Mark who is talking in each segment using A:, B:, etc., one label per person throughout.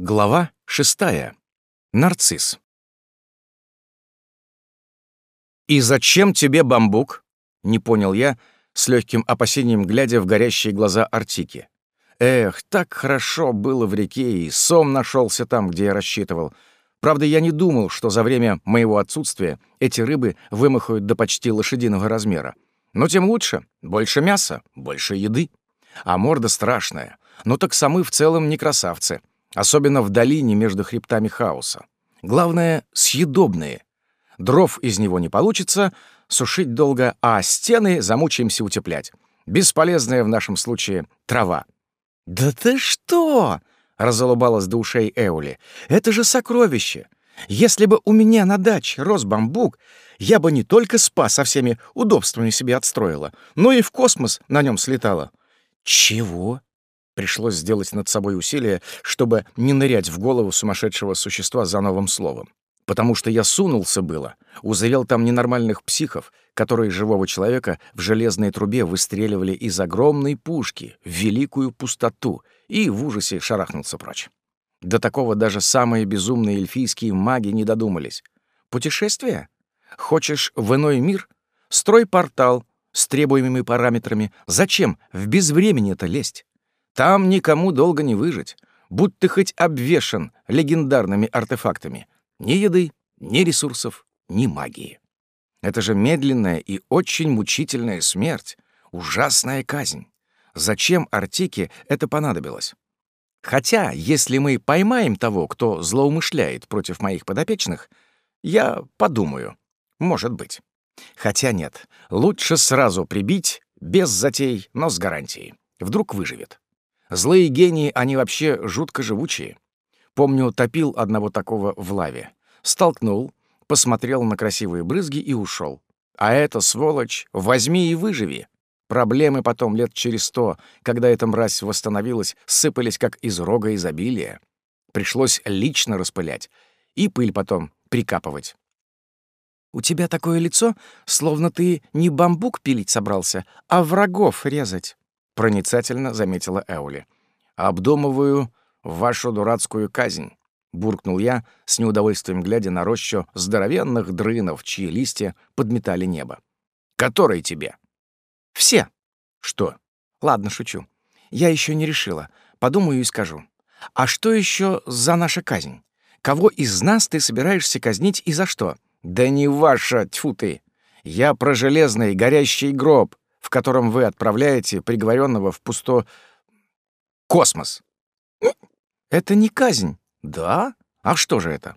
A: Глава шестая. Нарцисс. «И зачем тебе бамбук?» — не понял я, с легким опасением глядя в горящие глаза Артики. Эх, так хорошо было в реке, и сом нашелся там, где я рассчитывал. Правда, я не думал, что за время моего отсутствия эти рыбы вымахают до почти лошадиного размера. Но тем лучше. Больше мяса, больше еды. А морда страшная. Но так самы в целом не красавцы — особенно в долине между хребтами хаоса. Главное — съедобные. Дров из него не получится, сушить долго, а стены замучаемся утеплять. Бесполезная в нашем случае трава. «Да ты что?» — разулыбалась до ушей Эули. «Это же сокровище! Если бы у меня на даче рос бамбук, я бы не только спа со всеми удобствами себе отстроила, но и в космос на нем слетала». «Чего?» Пришлось сделать над собой усилие, чтобы не нырять в голову сумасшедшего существа за новым словом. Потому что я сунулся было, узрел там ненормальных психов, которые живого человека в железной трубе выстреливали из огромной пушки в великую пустоту и в ужасе шарахнулся прочь. До такого даже самые безумные эльфийские маги не додумались. Путешествие? Хочешь в иной мир? Строй портал с требуемыми параметрами. Зачем в безвремени-то лезть? Там никому долго не выжить, будь ты хоть обвешан легендарными артефактами. Ни еды, ни ресурсов, ни магии. Это же медленная и очень мучительная смерть, ужасная казнь. Зачем Артике это понадобилось? Хотя, если мы поймаем того, кто злоумышляет против моих подопечных, я подумаю. Может быть. Хотя нет, лучше сразу прибить, без затей, но с гарантией. Вдруг выживет. Злые гении, они вообще жутко живучие. Помню, топил одного такого в лаве. Столкнул, посмотрел на красивые брызги и ушел. А эта сволочь, возьми и выживи. Проблемы потом лет через сто, когда эта мразь восстановилась, сыпались как из рога изобилия. Пришлось лично распылять и пыль потом прикапывать. «У тебя такое лицо, словно ты не бамбук пилить собрался, а врагов резать» проницательно заметила Эули. «Обдумываю вашу дурацкую казнь», — буркнул я, с неудовольствием глядя на рощу здоровенных дрынов, чьи листья подметали небо. «Который тебе?» «Все». «Что?» «Ладно, шучу. Я еще не решила. Подумаю и скажу. А что еще за наша казнь? Кого из нас ты собираешься казнить и за что?» «Да не ваша, тьфу ты! Я про железный горящий гроб, в котором вы отправляете приговоренного в пусто... космос. Это не казнь. Да? А что же это?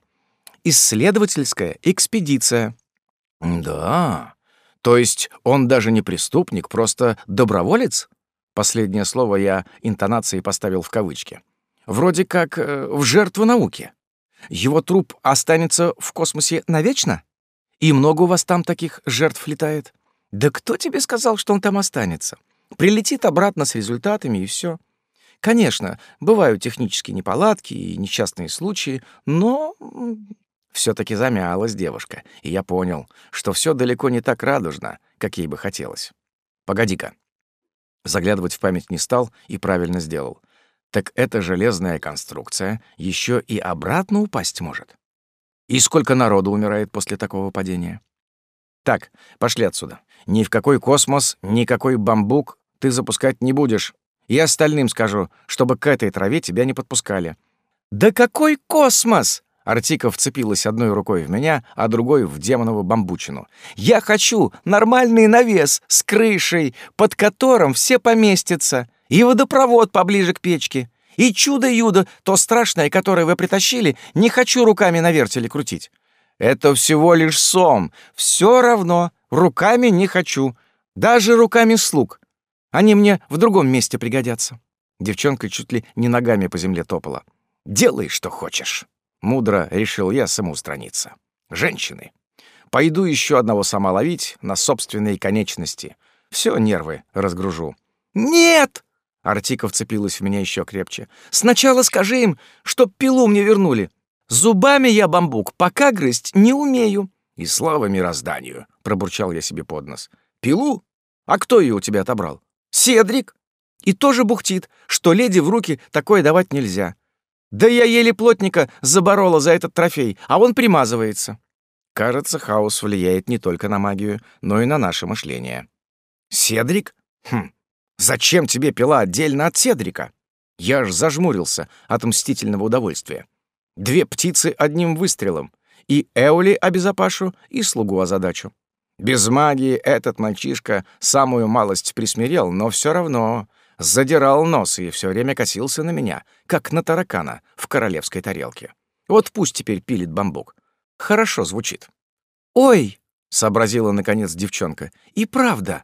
A: Исследовательская экспедиция. Да. То есть он даже не преступник, просто доброволец? Последнее слово я интонацией поставил в кавычки. Вроде как э, в жертву науки. Его труп останется в космосе навечно? И много у вас там таких жертв летает? Да кто тебе сказал, что он там останется? Прилетит обратно с результатами и все. Конечно, бывают технические неполадки и несчастные случаи, но все таки замялась девушка, и я понял, что все далеко не так радужно, как ей бы хотелось. Погоди-ка. Заглядывать в память не стал и правильно сделал. Так эта железная конструкция еще и обратно упасть может. И сколько народу умирает после такого падения? Так, пошли отсюда. Ни в какой космос, никакой бамбук ты запускать не будешь. И остальным скажу, чтобы к этой траве тебя не подпускали». «Да какой космос?» Артика вцепилась одной рукой в меня, а другой в демонову бамбучину. «Я хочу нормальный навес с крышей, под которым все поместятся, и водопровод поближе к печке. И чудо-юдо, то страшное, которое вы притащили, не хочу руками на вертеле крутить. Это всего лишь сом. Все равно. Руками не хочу. Даже руками слуг. Они мне в другом месте пригодятся». Девчонка чуть ли не ногами по земле топала. «Делай, что хочешь». Мудро решил я самоустраниться. «Женщины. Пойду еще одного сама ловить на собственные конечности. Все нервы разгружу». «Нет!» Артика вцепилась в меня еще крепче. «Сначала скажи им, чтоб пилу мне вернули. Зубами я бамбук пока грызть не умею. И слава мирозданию, пробурчал я себе под нос. Пилу? А кто ее у тебя отобрал? Седрик. И тоже бухтит, что леди в руки такое давать нельзя. Да я еле плотника заборола за этот трофей, а он примазывается. Кажется, хаос влияет не только на магию, но и на наше мышление. Седрик? Хм, зачем тебе пила отдельно от Седрика? Я аж зажмурился от мстительного удовольствия. Две птицы одним выстрелом. И Эоли обезопашу, и слугу озадачу. Без магии этот мальчишка самую малость присмирел, но все равно задирал нос и все время косился на меня, как на таракана в королевской тарелке. Вот пусть теперь пилит бамбук. Хорошо звучит. «Ой!» — сообразила, наконец, девчонка. «И правда,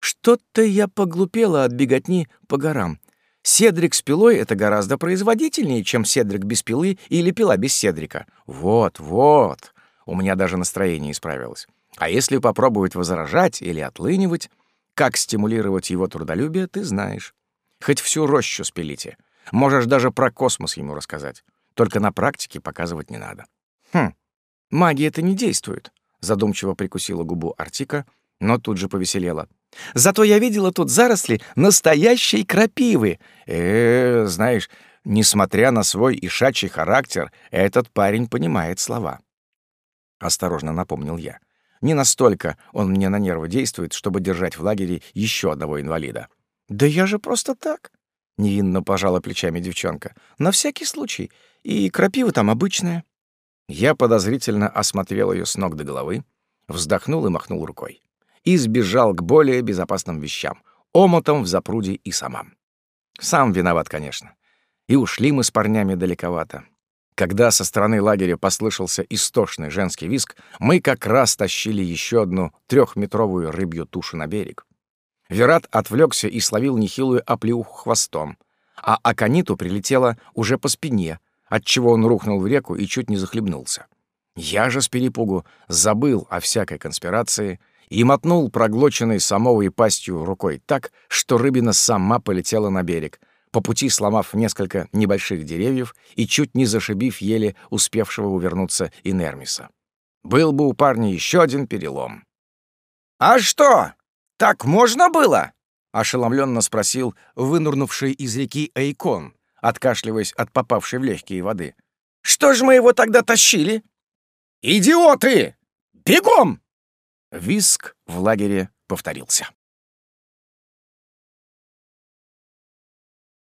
A: что-то я поглупела от беготни по горам. Седрик с пилой — это гораздо производительнее, чем седрик без пилы или пила без седрика. Вот, вот!» У меня даже настроение исправилось. А если попробовать возражать или отлынивать, как стимулировать его трудолюбие, ты знаешь. Хоть всю рощу спилите. Можешь даже про космос ему рассказать. Только на практике показывать не надо. Хм, магия это не действует. Задумчиво прикусила губу Артика, но тут же повеселела. Зато я видела тут заросли настоящей крапивы. Э, знаешь, несмотря на свой ишачий характер, этот парень понимает слова. Осторожно напомнил я. Не настолько он мне на нервы действует, чтобы держать в лагере еще одного инвалида. «Да я же просто так», — невинно пожала плечами девчонка. «На всякий случай. И крапива там обычная». Я подозрительно осмотрел ее с ног до головы, вздохнул и махнул рукой. И сбежал к более безопасным вещам — омутам в запруде и самам. Сам виноват, конечно. И ушли мы с парнями далековато. Когда со стороны лагеря послышался истошный женский визг, мы как раз тащили еще одну трехметровую рыбью тушу на берег. Верат отвлекся и словил нехилую оплеуху хвостом, а Акониту прилетело уже по спине, отчего он рухнул в реку и чуть не захлебнулся. Я же с перепугу забыл о всякой конспирации и мотнул проглоченной самовой пастью рукой так, что рыбина сама полетела на берег, по пути сломав несколько небольших деревьев и чуть не зашибив еле успевшего увернуться Инермиса. Был бы у парня еще один перелом. «А что, так можно было?» — ошеломленно спросил вынурнувший из реки Эйкон, откашливаясь от попавшей в легкие воды. «Что ж мы его тогда тащили?» «Идиоты! Бегом!» Виск в лагере повторился.